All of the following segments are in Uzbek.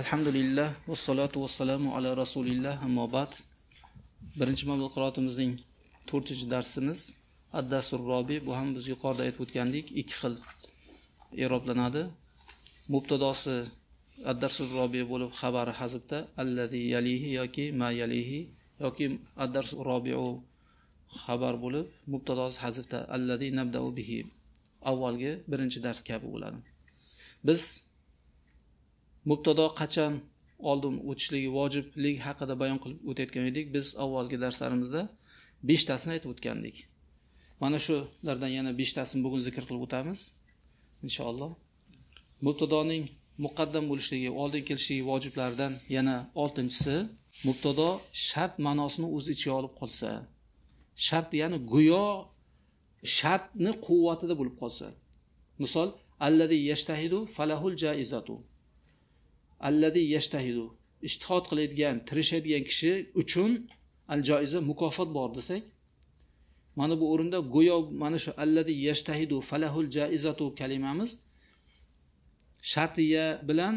alhamdulillah vassalatu vassalamu ala rasulillah. Ammo ba'd. Birinchi mavzu qiroatimizning to'rtinchi darsimiz ad-darsur robi. Bu ham biz yuqorida aytib o'tgandik ikki xil i'roblanadi mubtadosi ad-darsur robi bo'lib xabari hazibda allazi yalihi yoki ma yalihi yoki ad-darsur robiu xabar bo'lib mubtadosi hazbda allazi nabdau bihi avvalgi birinchi dars kabi bo'ladi. Biz mubtado qachon oldin o'tishligi vojiblik haqida bayon qilib o'tayotgan edik biz avvalgi darslarimizda beshtasini aytib o'tgandik. Mana shulardan yana beshtasini bugun zikr qilib o'tamiz. Inshaalloh. Mubtadoning muqaddam bo'lishligi oldin kelishligi vojiblaridan yana oltinchisi mubtado shart ma'nosini o'z ichiga olib qolsa shart ya'ni go'yo shartni quvvatida bo'lib qolsa. Misol alladi yashtahidu falahul jaizatu. Alladi yashtahidu. Ishtihod qiladigan tirishadigan kishi uchun al joiza mukofot bor desak mana bu o'rinda go'yo mana shu alladi yashtahidu falahul jaizatu kalimamiz shartiya bilan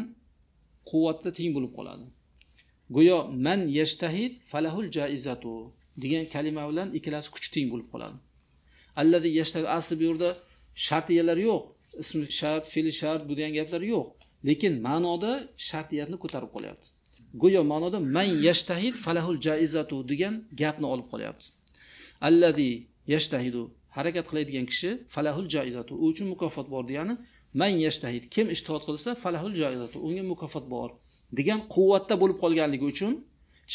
quvvatda teng bo'lib qoladi. Go'yo man yashtahid falahul jaizatu degan kalima bilan ikkalasi kuch teng bo'lib qoladi. Alladi yashtahid asli bu yerda shartiyalar yo'q ismi shart fe'li shart bu degan gaplar yo'q. Lekin ma'noda shartiyatni ko'tarib qolyapti. Go'yo ma'noda man yashtahid falahul jaizatu degan gapni olib qolyapti. Allazi yashtahidu harakat qiladigan kishi falahul jaizatu u uchun mukofot bor degani man yashtahid kim ishtihod qilsa falahul jaizatu unga mukofot bor degan quvvatda bo'lib qolganligi uchun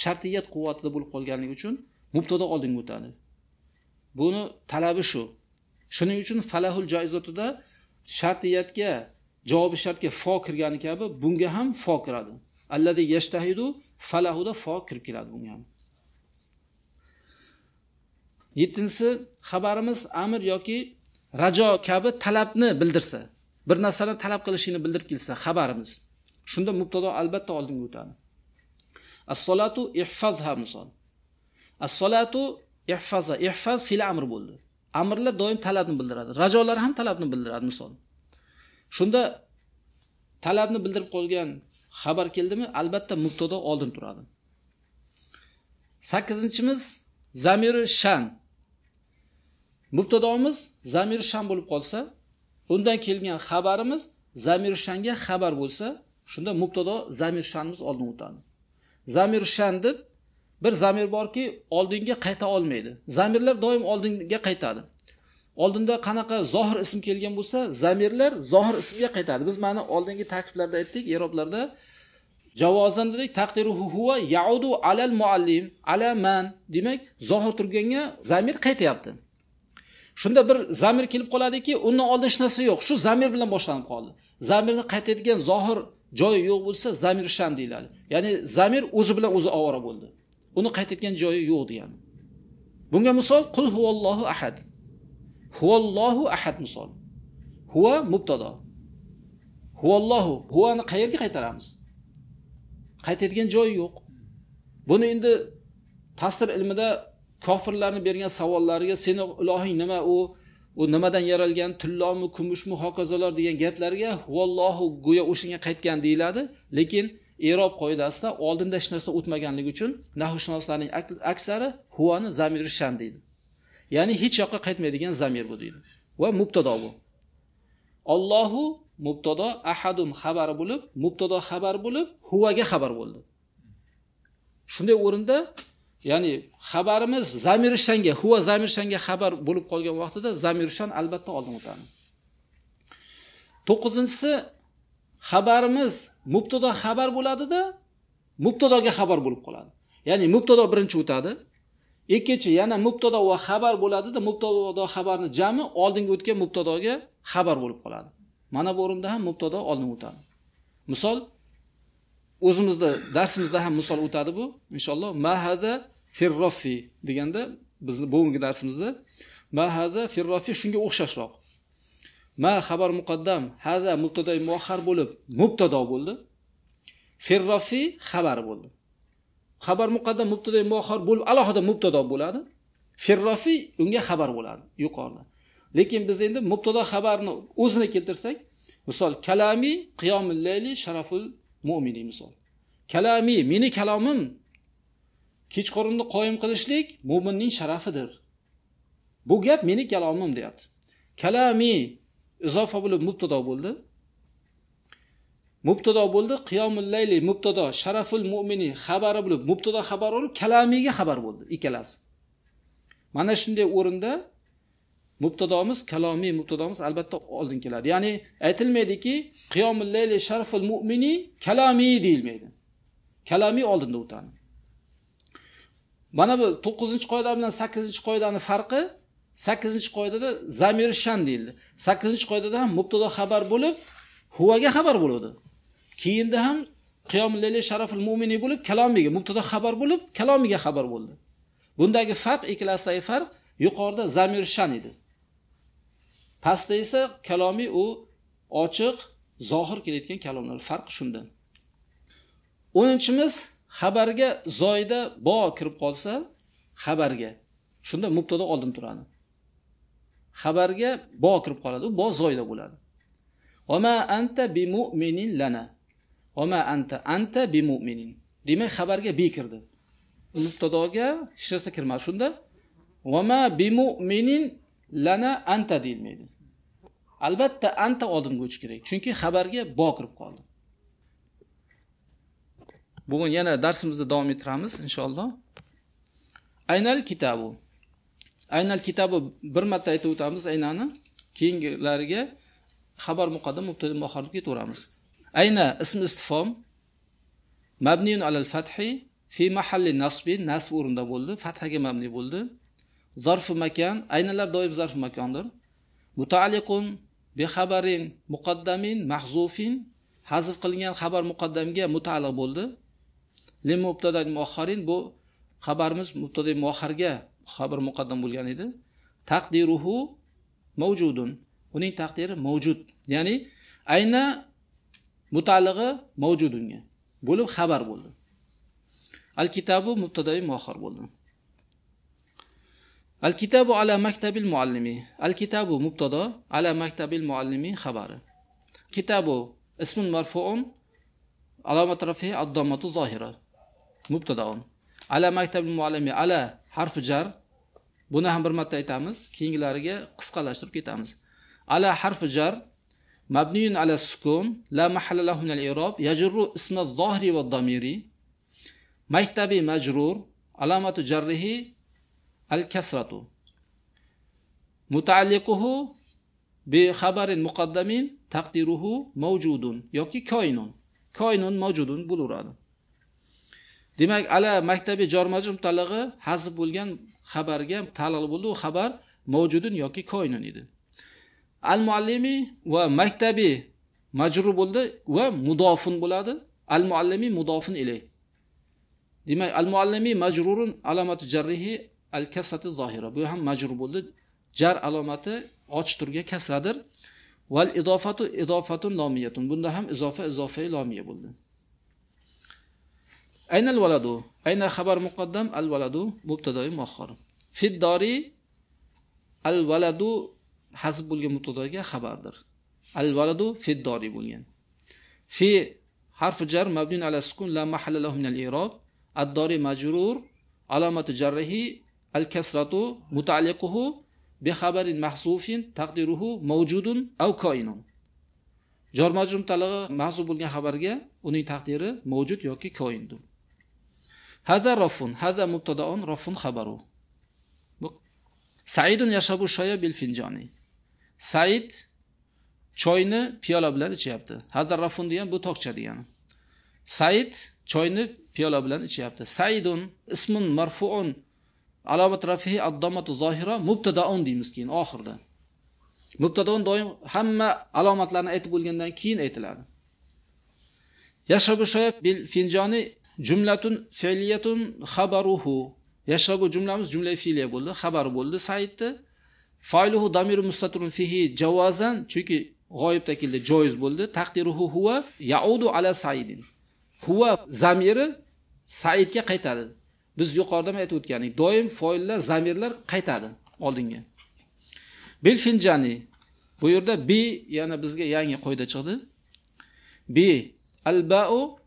shartiyat quvvatida bo'lib qolganligi uchun mubtado oldinga o'tadi. Buni talabi shu. Shuning uchun falahul joizotida shartiyatga javobi shartga fo kirgani kabi bunga ham fo kiradi. Alladi yashtahidu falahuda fo kirib keladi bunga ham. Yettinchisi xabarimiz amr yoki rajo kabi talabni bildirsa bir narsani talab qilishini bildirib kelsa xabarimiz. Shunda mubtado albatta oldinga o'tadi. As-solatu ihfazha misol. As-solatu ihfaz fil amr bo'ldi. Amrlar doim talabni bildiradi. Rajolar ham talabni bildiradi misol. Shunda talabni bildirib qolgan xabar keldimi? Albatta mubtado oldin turadi. Sakkizinchimiz zamiri shan. Mubtadomiz zamiri shan bo'lib qolsa undan kelgan xabarimiz zamir shanga xabar bo'lsa shunda mubtado zamir shanimiz oldin o'tadi. Zamir shan deb bir zamir borki oldinga qayta olmaydi. Zamirlar doim oldinga qaytadi. Oldinda qanaqa zohir ism kelgan bo'lsa zamirlar zohir ismga qaytadi. Biz mana oldingi tarkiblarda aytdik eroblarda javozan dedik taqdiruhu huva yaudu alal muallim ala man. Demak zohir turganga zamir qaytyapti. Shunda bir zamir kelib qoladiki undan oldin hech narsa yo'q. Shu zamir bilan boshlanib qoldi. Zamirni qaytadigan zohir joyi yo'q bo'lsa zamir shan deyiladi. Ya'ni zamir o'zi bilan o'zi ovora bo'ldi. Uni qaytadigan joyi yo'q degani. Bunga misol qul huvallohu ahad. Huvallohu ahad misol. Huva mubtado. Huvallohu huvani qayerga qaytaramiz? Qaytadigan joyi yo'q. Buni endi ta'sir ilmida kofirlarni bergan savollariga seni ilohing nima u u nimadan yaralgan tillomi kumushmi hokazolar degan gaplarga huvallohu go'yo o'shanga qaytgan deyiladi. Lekin erob qoidasida oldinda hech narsa o'tmaganligi uchun nahushunoslarning aksari huvani zamiri shan deydi. Ya'ni hech yoqqa qaytmaydigan zamir bu deydi. Va mubtado bu. Ollohu mubtado ahadum xabari bo'lib mubtado xabar bo'lib huvaga xabar bo'ldi. Shunday o'rinda ya'ni xabarimiz zamir shanga huva zamir shanga xabar bo'lib qolgan vaqtida zamir shan albatta oldin o'tadi. To'qqizinchisi xabarimiz mubtado xabar bo'ladida mubtadoga xabar bo'lib qoladi. Ya'ni mubtado birinchi o'tadi. Ikkinchi yana mubtado va xabar bo'ladida mubtado xabarni jami oldingi o'tgan mubtadoga xabar bo'lib qoladi. Mana bu o'rinda ham mubtado oldinga o'tadi. Misol o'zimizda darsimizda ham misol o'tadi bu. Inshaalloh mahada firrofi deganda bizni bugungi darsimizda mahada firrofi shunga o'xshashroq. Ma xabar muqaddam hada mubtado muaxhar bo'lib mubtado bo'ldi. Firrofi xabari bo'ldi. Xabar muqaddam mubtado muaxhar bo'lib alohida mubtado bo'ladi. Firrofi unga xabar bo'ladi yuqorida. Lekin biz endi mubtado xabarni o'zini keltirsak misol kalami qiyomul layli sharaful mu'mini misol. Kalami meni kalomim kechqurunni qoyim qilishlik mo'minning sharafidir. Bu gap meni kalomim deyapti. Kalami izofa bo'lib mubtado bo'ldi. Mubtado bo'ldi qiyomul layli mubtado sharaful mo'mini xabari bo'lib mubtado xabar bo'lib kalamiga xabar bo'ldi ikkalasi. Mana shunday o'rinda mubtadomiz kalomiy mubtadomiz albatta oldin keladi. Ya'ni aytilmaydiki qiyomul layli sharaful mo'mini kalamiy deyilmaydi. Kalamiy oldinda o'tadi. Mana bu to'qqizinchi qoida bilan sakkizinchi qoidani farqi sakkizinchi qoidada zamir shan deyildi. Sakkizinchi qoidada ham mubtado xabar bo'lib huvaga xabar bo'ladi. Keyinda ham qiyomul layli sharaful mu'mini bo'lib kalomiga mubtado xabar bo'lib kalomiga xabar bo'ldi. Bundagi farq ikkalasidagi farq yuqorida zamir shan edi. Pastda esa kalomiy u ochiq zohir kelayotgan kalomlar. Farqi shunda o'ninchimiz xabarga zoyda bo kirib qolsa xabarga shunda mubtado oldin turadi. Xabarga bo kirib qoladi u bo zoyda bo'ladi. Ma anta mu'minin lana. Oma anta anta bi mu'minin demak xabarga be kirdi. Mubtadoga hech narsa kirmadi shunda. Ma mu'minin lana anta deyilmaydi. Albatta anta oldinga o'tish kerak. Chunki xabarga bo kirib qoldi. Bugun yana darsimizni davom ettiramiz inshaalloh. Aynal kitabu. Aynal kitabu bir marta aytib o'tamiz aynani keyingilariga xabar muqaddam mubtada muaxar ketaveramiz ayna? Ism istifom mabniyun alal fathi fi mahalli nasbin nasb o'rinda bo'ldi. Fathaga mabni bo'ldi. Zarfu makan. Aynalar doim zarfi makondir. Mutaalliqun bi xabarin muqaddamin mahzufin. Hazf qilingan xabar muqaddamga mutaalliq bo'ldi. Li mubtada muaxarin bu xabarimiz mubtada muaxarga xabar muqaddam bo'lgan edi. Taqdiruhu mavjudun. Uning taqdiri mavjud. Ya'ni ayna mutalig'i mavjud unga. Bo'lib xabar bo'ldi. Al kitabu mubtadai muaxar bo'ldi. Al kitabu ala maktabil muallimi. Al kitabu mubtado ala maktabil muallimi xabari. Kitabu ismun marfuun alomat rafi addomatu zohira. Mubtadaun ala maktabil muallimi ala harfi jar. Buni ham bir marta aytamiz keyingilariga qisqalashtirib ketamiz. Ala harfi jar mabniyun ala sukun la mahalla lahu min al-i'rab yajru isma az-zahiri va ad-damiri maktabi majrur alamatu jarrihi al-kasratu. Mutaalliquhu bi muqaddamin taqdiruhu mavjudun yoki koinun koinun mavjudun bo'laveradi. Demak ala maktabi jor majrur mutalig'i hazb bo'lgan xabarga taalluqli bo'ldi. U xabar mavjudun yoki koinun edi. Al muallimi va maktabi majrur bo'ldi va mudofun bo'ladi. Al muallimi mudofun ilay. Demak al muallimi majrurun alomati jarrihi al kasati zohira. Bu ham majrur bo'ldi. Jar alomati ochiq turga kasladir val idofatu idofatun lomiyatun. Bunda ham izofa izofai lomiya bo'ldi. Aynal valadu ayna xabar muqaddam al valadu mubtadoi muaxxar fid dori al valadu hazb bo'lgan mubtadoga xabardir al valadu fid dori bo'lgan fi harf jar mabnun ala sukun la mahalla lahu min al i'rab ad dori majrur alomati jarrihi al kasratu mutaalliquhu bi xabarin mahsufin taqdiruhu mavjudun aw koinun jor majrur mutalig'i mahzuf bo'lgan xabarga uning taqdiri mavjud yoki koindir hada rafun hada mubtadaun rafun xabaru saidun yashabu shoya bil said choyni piyola bilan ichyapti. Hadarrafun degan bu tokcha degani. Said choyni piyola bilan ichyapti. Saidun ismun marfuun. Alomat rafihi addamatu zohira mubtadaun deymiz keyin oxirida. Mubtadaun doim hamma alomatlarni aytib bo'lgandan keyin aytiladi. Yashabu shoya bil finjoni jumlatun fe'liyatun xabaruhu. Yashabu jumlamiz jumla fe'liya bo'ldi xabari bo'ldi. Saidni Failuhu damiru mustatirun fihi javazan chunki g'oyibda keldi joiz bo'ldi. Taqdiruhu huwa yaudu ala saidin. Huwa zamiri saidga qaytadi. Biz yuqorida ham aytib o'tganik doim foillar zamirlar qaytadi oldinga. Bil finjani bu yerda bi yana bizga yangi qoida chiqdi. Bi albau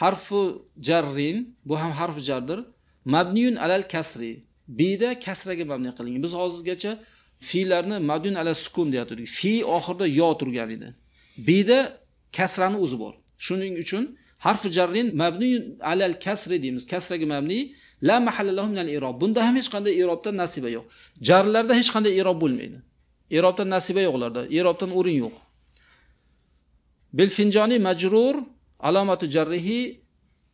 harfu jarrin bu ham harfu jardir. Mabniyun alal kasri. Bida kasraga mabni qilingan. Biz hozirgacha filarni madun ala sukun deyatdik fi oxirida yo turgan edi. Bida kasrani o'zi bor. Shuning uchun harfi jarrin mabni alal kasri deymiz. Kasraga mabni la mahallalahu min al irob. Bunda ham hech qanday irobdan nasiba yo'q. Jarlarda hech qanday irob bo'lmaydi. Irobdan nasiba yo'q ularda. Irobdan o'rin yo'q. Bilfinjoni majrur alomati jarrihi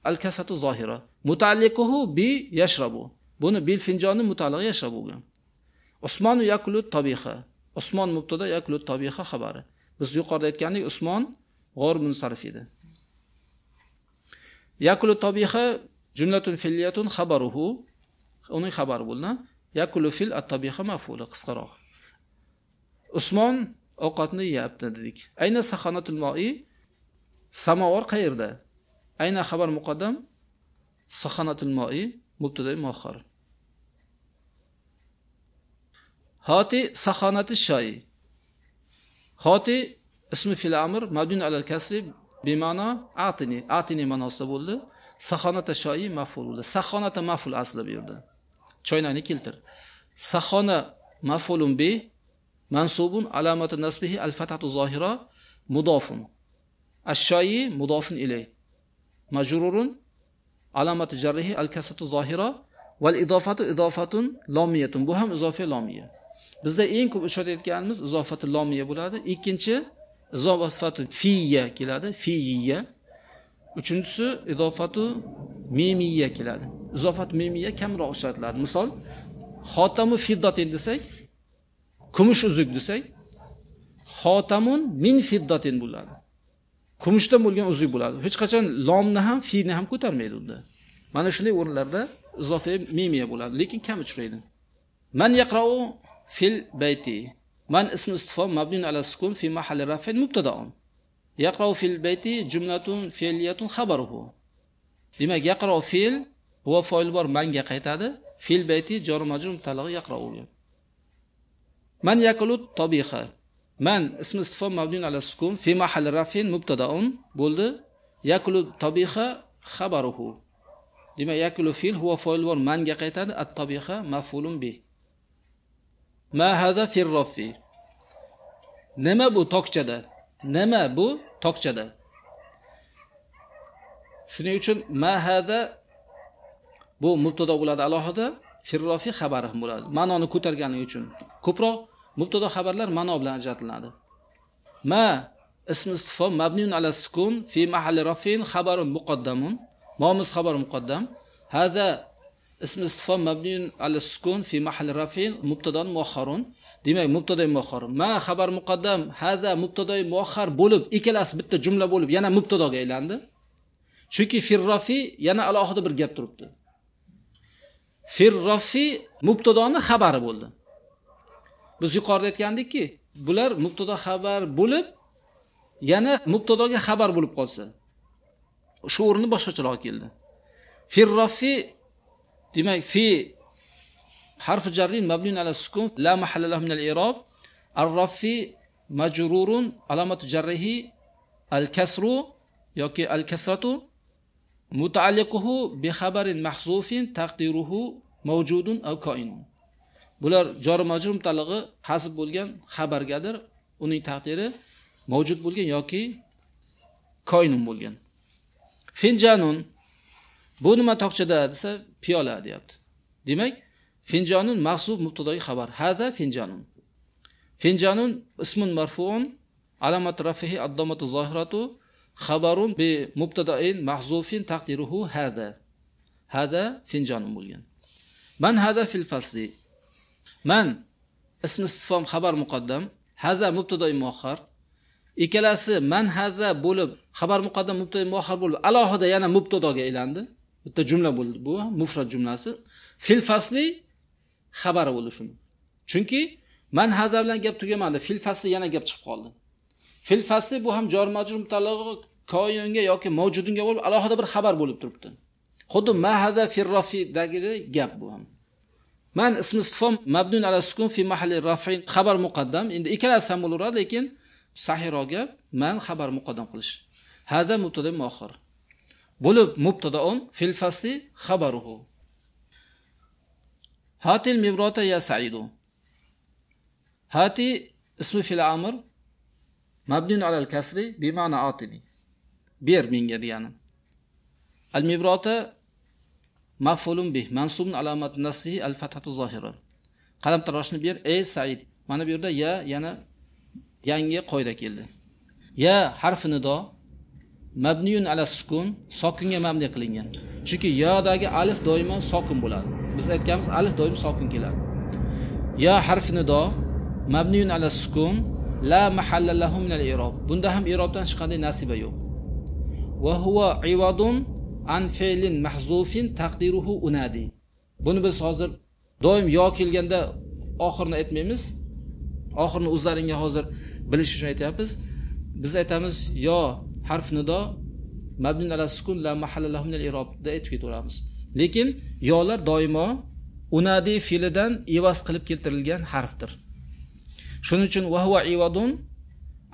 al kasatu zohira. Mutaalliquhu bi yashrabu. Buni bil finjoni mutaalliqi bo'lgan. Usmon yakulu tabiha usmon mubtada yakulu tabiha xabari. Biz yuqorida aytgandik usmon g'or munsarif edi. Yakulu tabiha jumlatun filliyatun xabaruhu. Uning xabari bo'ldi yakulu fil at tobiha mafuli qisqaroq. Usmon ovqatni yeyapti dedik. Ayna saxonatul moi? Samovar qayerda? Ayna xabar muqaddam saxonatul moi mubtada muaxxar Hati sahanati shoy Hati ismi fil amr mabdun alal kasri bima'no atini. Atini ma'nosida bo'ldi. Sahanata shoyi maful bo'ldi. Sahanata maful asli bu yerda choynakni keltir. Saxona mafulun bi mansubun alamati nasbihi al fatatu zohira mudofun. Ash-shoyi mudofun ilay. Majrurun alamati jarrihi al kasatu zohira wal idofatu idofatun lomiyatun. Bu ham izofiy lomiya. Bizda eng ko'p uchratayotganimiz izofati lomiya bo'ladi. Ikkinchi izofatu fiya keladi fiyiya uchinchisi idofatu mimiya keladi. Izofat mimiya kamroq ishlatiladi. Misol xotamu fiddatin desak kumush uzuk desak xotamun min fiddatin bo'ladi. Kumushdan bo'lgan uzuk bo'ladi. Hech qachon lomni ham fini ham ko'tarmaydi unda. Mana shunday o'rinlarda izofa mimiya bo'ladi lekin kam uchraydi. Man yaqrau fil bayti man ismi istifom mabnun ala sukun fi mahalli rafin mubtadaun yaqrau fil bayti jumlatun fe'liyatun xabaruhu demak yaqrau fe'l huwa foil bor manga qaytadi fil bayti jor majrur mutalig'i yaqrau man yakulu tobiha man ismi istifom mabnun ala sukun fi mahalli rafin mubtadaun bo'ldi yakulu tobiha xabaruhu demak yakulu fil huwa foil bor manga qaytadi at tobiha mafulun bi ma hada fir rafi nima bu tokchada? Nima bu tokchada? Shuning uchun ma hada bu mubtado bo'ladi alohida. Firrofi xabari ham bo'ladi. Ma'noni ko'targani uchun. Ko'proq mubtado xabarlar ma'no bilan ajratiladi. Ma ism istifom mabniun ala sukun fi mahalli rafin xabarun muqaddamun. Momiz xabar muqaddam. Hada ism istifom mabniun ala sukun fi mahalli rafin mubtadon muahharun demak mubtadoi muahhar ma xabar muqaddam hada mubtadoi muahhar bo'lib ikkalasi bitta jumla bo'lib yana mubtadoga aylandi. Chunki firrofi yana alohida bir gap turibdi. Firrofi mubtadoni xabari bo'ldi. Biz yuqorida aytgandikki bular mubtado xabar bo'lib yana mubtadoga xabar bo'lib qolsa shu o'rinni boshqacharoq keldi. Firrofi demak fi harfi jarrin mabnun ala sukun la mahalla lahu min al i'rab. Ar-rafi majrurun alamatu jarrihi al-kasru yoki al-kasratu mutaalliquhu bi khabarin mahzufin taqdiruhu mavjudun aw koinun. Bular jor majrum talig'i hasb bo'lgan xabargadir. Uning taqdiri mavjud bo'lgan yoki koinun bo'lgan. Finjanun bu nima tokchada desa piyola deyapti. Demak finjonun mahsub mubtadoi xabar. Hada finjonun. Finjonun ismun marfuun alamat rafihi addomatu zohiratu xabarun bi mubtadain mahzufin taqdiruhu hada. Hada finjonun bo'lgan. Man hada fil fasli. Man ism istifom xabar muqaddam. Hada mubtadoi muaxxar ikkalasi man hada bo'lib xabar muqaddam mubtadoi muaxxar bo'lib alohida yana mubtadoga aylandi. Bitta jumla bo'ldi bu mufrat jumlasi. Fil fasli xabari bo'lishi mumkin. Chunki man haza bilan gap tugamadi fil fasli yana gap chiqib qoldi. Fil fasli bu ham jor majrur mutallaqi koinga yoki mavjudunga bo'lib alohida bir xabar bo'lib turibdi. Xuddi ma hada firrofidagi gap bu ham. Man ismi istifom mabnun ala sukun fi mahalli rafin xabar muqaddam. Endi ikkalasi ham bo'laveradi lekin sahiyroq gap man xabar muqaddam qilish. Hada mubtada muakhir. Bo'lib mubtadaun fil fasli xabaruhu. Hatil mibrota ya saidu. Hati ismi fil amr mabnun alal kasri bima'na atini. Ber menga degani. Al mibrota maf'ulun bih mansubun alamat nasbihi al fathatu zohira qalam taroshni ber ey said mana bu yerda ya yana yangi qoida keldi. Ya harfi nido mabniyun ala sukun sokinga mabni qilingan. Chunki yodagi alif doimo sokin bo'ladi. Biz aytganmiz alif doim sokin keladi. Ya harfi nido mabniyun ala sukun la mahalla lahu min al irob bunda ham irobdan hech qanday nasiba yo'q. Va huwa iwadun an fe'lin mahzufin taqdiruhu unadi. Buni biz hozir doim yo kelganda oxirini aytmaymiz. Oxirini o'zlaringga hozir bilish uchun aytyapmiz. Biz aytamiz yo harf nido mabnun ala sukun la mahalla lahu min al-irobda aytib ketaveramiz. Lekin yolar doimo unadi fe'lidan evaz qilib keltirilgan harfdir. Shuning uchun va huwa iwadun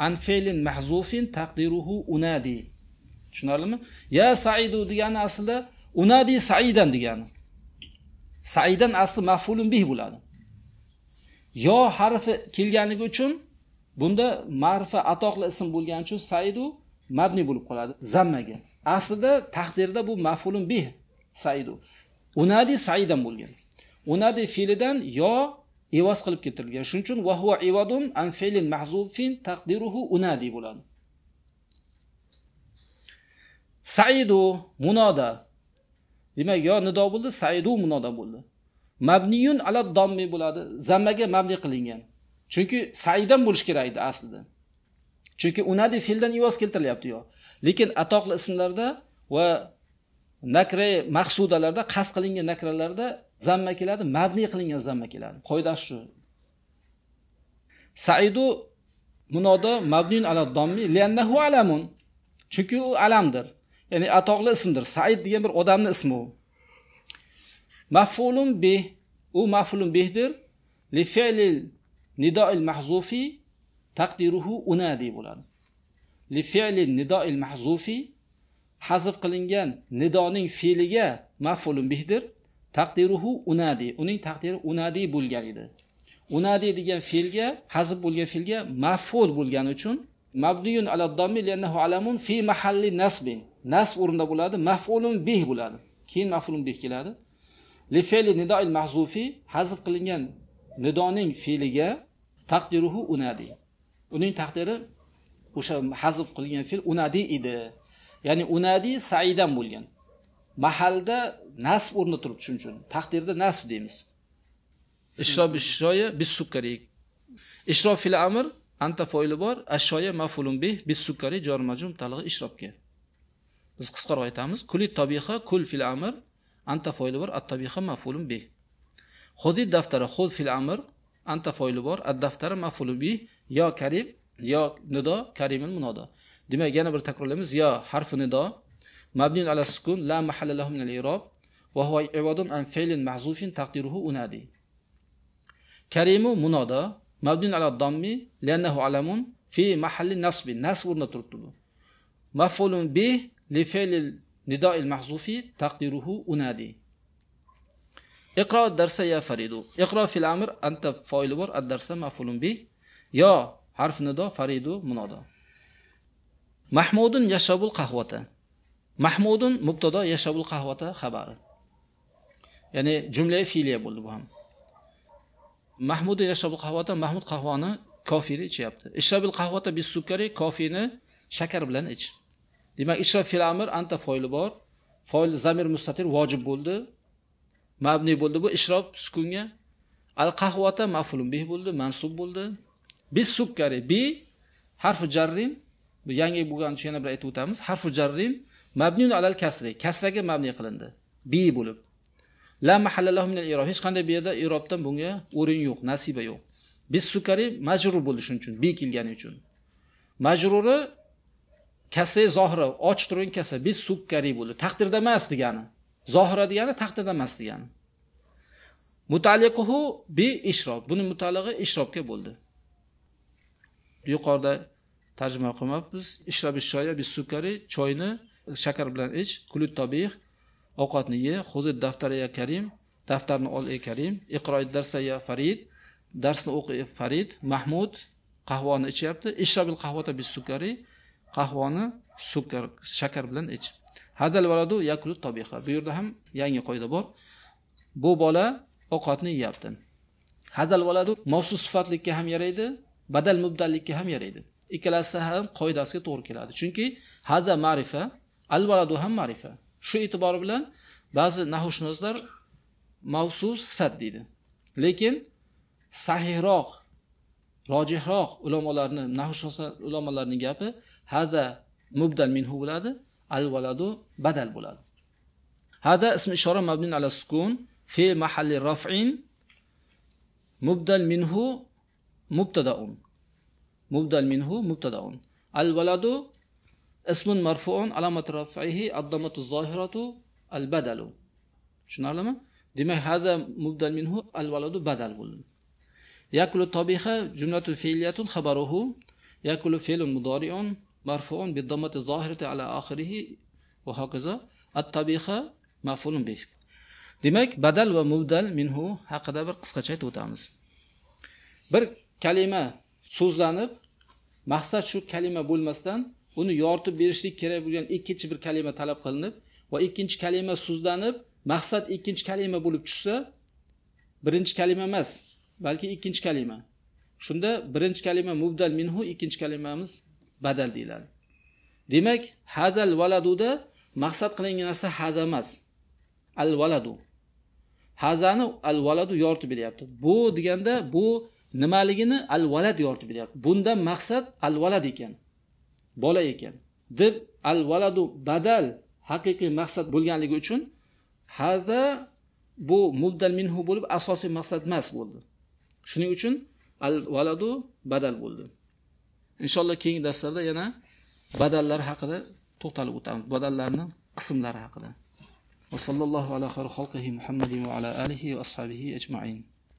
an fe'lin mahzufin taqdiruhu unadi. Tushunarlimi? Ya saidu degani aslida unadi saidan degani. Saidan asli maf'ulun bih bo'ladi. Yo harfi kelganligi uchun bunda ma'rifa atoqli ism bo'lgani uchun saidu mabni bo'lib qoladi zammaga. Aslida taqdirda bu maf'ulun bih saidu unadi saidan bo'lgan. Unadi fe'lidan yo evoz qilib keltirilgan. Shuning uchun va huwa iwadun an fe'lin mahzufin taqdiruhu unadi bo'ladi. Saidu munoda. Demak yo nido bo'ldi saidu munoda bo'ldi. Mabniyun ala dommi bo'ladi. Zammaga mabni qilingan. Chunki saidan bo'lishi kerak edi aslida. Chunki unadi fe'ldan ivoz keltirilyapti yo lekin atoqli ismlarda va nakra maqsudalarda qasd qilingan nakralarda zamma keladi mabni qilingan zamma keladi. Qoidasi shu. Saidu munoda mabniyun ala dommi liannahu alamun. Chunki u alamdir ya'ni atoqli ismdir. Said degan bir odamni ismi u. Maf'ulun bih u maf'ulun bihdir. Li fi'lil nidoil mahzufi taqdiruhu unadi bo'ladi. Li fi'li nidoil mahzufi hazf qilingan nidoning fe'liga maf'ulun bihdir. Taqdiruhu unadi uning taqdiri unadi bo'lgan edi. Unadi degan fe'lga hazf bo'lgan fe'lga maf'ul bo'lgani uchun mabniyun ala dammi liannahu alamun fi mahalli nasbin. Nasb o'rinda bo'ladi maf'ulun bih bo'ladi. Keyin maf'ulun bih keladi. Li fe'li nidoil mahzufi hazf qilingan nidoning fe'liga taqdiruhu unadi uning taqdiri o'sha hazf qilingan fe'l unadi edi. Ya'ni unadi saidan bo'lgan. Mahalda nasb o'rni turibdi shuning uchun. Taqdirda nasb deymiz. Ishrob ishroya bis sukkari ishrob fil amr anta foili bor ashoya mafulun bih bis sukkari jor majum talig'i ishrobga. Biz qisqaroq aytamiz kuli tabiha kul fil amr anta foili bor at tabiha mafulun bih. Xudi daftara xud fil amr anta foili bor ad daftara mafulun bih yo karim yo nido karimil munodo demak yana bir takrorlaymiz yo harfi nido mabni ala sukun la mahalla lahu min al-i'rab wa huwa iwadun an fi'lin mahzufin taqdiruhu unadi karimu munodo mabni ala dammi li'annahu alamun fi mahalli nasbi nasb o'rnida turibdi bu maf'ulun bih li fi'lil nido'il mahzufi taqdiruhu unadi اقرا الدرس يا فريد اقرا في الامر انت فاعل الدرس مفعول به yo harf nido faridu munodo. Mahmudun yashabul qahvata. Mahmudun mubtado yashabul qahvata xabari. Ya'ni jumla fe'liya bo'ldi bu ham. Mahmudu yashabul qahvata mahmud qahvoni kofirni ichyapti. Ishabil qahvata bis sukkari kofirni shakar bilan ich. Demak ishrab fil amr anta foili bor. Foil zamir mustatir vojib bo'ldi. Mabni bo'ldi bu ishrob sukunga. Al qahvata mafulun bih bo'ldi mansub bo'ldi. Bis sukkari bi harfu jarrin bu yangi bo'lgan uchun yana bir aytib o'tamiz. Harfu jarrin mabniun alal kasri kasraga mabni qilindi. Bi bo'lib. La mahallalahu min al-irob hech qanday bu yerda irobdan bunga o'rin yo'q nasiba yo'q. Bis sukari majrur bo'ldi shuning uchun bi kelgani uchun. Majruri kasri zohira och turgan kasra bis sukkari bo'ldi. Taqdirda emas degani. Zohira degani taqdirda emas degani. Mutaliquhu bi ishrob buni mutalig'i ishrobga bo'ldi. Yuqorida tarjima qilmabmiz. Ishrabi shoya bis sukari choyni shakar bilan ich kulut tobih ovqatni ye huzir daftariya karim daftarni ol ey karim iqroy darsaya farid darsni o'qi farid mahmud qahvoni ichyapti. Ishrabil qahvata bis sukari qahvoni sukar shakar bilan ich hadal valadu yakulu tobiha bu yerda ham yangi qoida bor. Bu bola ovqatni yeyapti. Hadal valadu mavsus sifatlikka ham yaraydi. Badal mubdallikka ham yaraydi. Ikkalasi ham qoidasiga to'g'ri keladi. Chunki hada ma'rifa al valadu ham ma'rifa. Shu e'tibor bilan ba'zi nahushunoslar mavsus sifat deydi. Lekin sahihroq rojihroq ulamolarni nahushunoslar ulamolarning gapi hada mubdal minhu bo'ladi al valadu badal bo'ladi. Hada ism ishora mabnin ala sukun fi mahalli raf'in mubdal minhu مبتدأ. مبدل منه مبتدأ. الولد اسم مرفوع علامة رفعه الضمة الظاهرة البدل. شنو علامة؟ دماء هذا مبدل منه الولد بدل. يأكل الطبيخ جملة فعلية خبره. يأكل فعل مضارع مرفوع بالضمة الظاهرة على آخره وهكذا. الطبيخ مفعول به. دماغ بدل ومبدل منه. هكذا برقصة شيء تتعامل kalima so'zlanib maqsad shu kalima bo'lmasdan uni yoritib berishlik kerak bo'lgan ikkinchi bir kalima talab qilinib va ikkinchi kalima so'zlanib maqsad ikkinchi kalima bo'lib tushsa birinchi kalima emas balki ikkinchi kalima. Shunda birinchi kalima mubdal minhu ikkinchi kalimamiz badal deyiladi. Demak hadal valaduda maqsad qilingan narsa hada emas al valadu. Hazani al valadu yoritib beryapti. Bu deganda bu nimaligini al valad yoritib beryapti. Bundan maqsad al valad ekan bola ekan. Deb al valadu badal haqiqiy maqsad bo'lganligi uchun haza bu mubdal minhu bo'lib asosiy maqsad emas bo'ldi. Shuning uchun al valadu badal bo'ldi. Inshaalloh keyingi darslarda yana badallar haqida to'xtalib o'tamiz. Badallarni qismlari haqida. Va sallallohu ala xalqihi muhammadin va ala alihi va ashabihi ajmain.